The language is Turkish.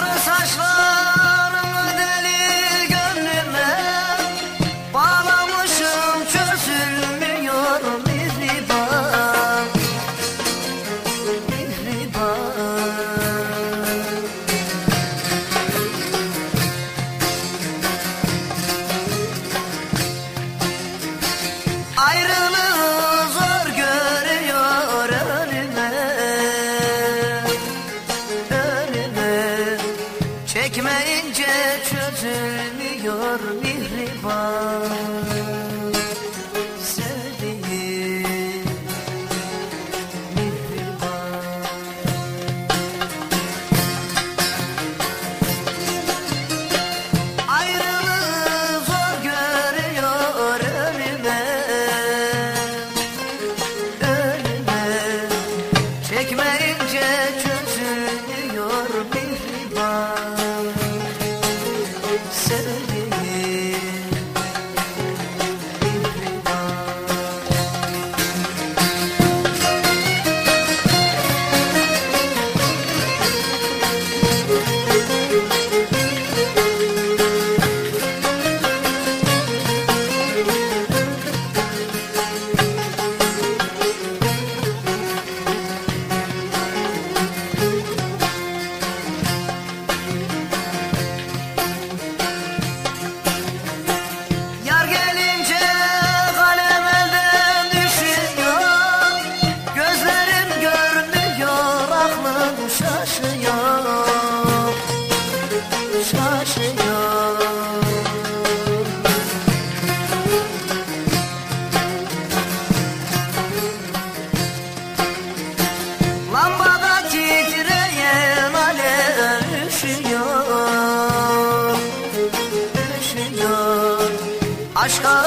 gotta Çekmeyince çözülmüyor mihriban. Sevdiğim mihriban. Ayrılığı zor görüyor ölüme. Ölüme. Çekmeyince çözülmüyor mihriban. Şaşıyor Şaşıyor Lambada titreyen alev üşüyor Üşüyor. Aşka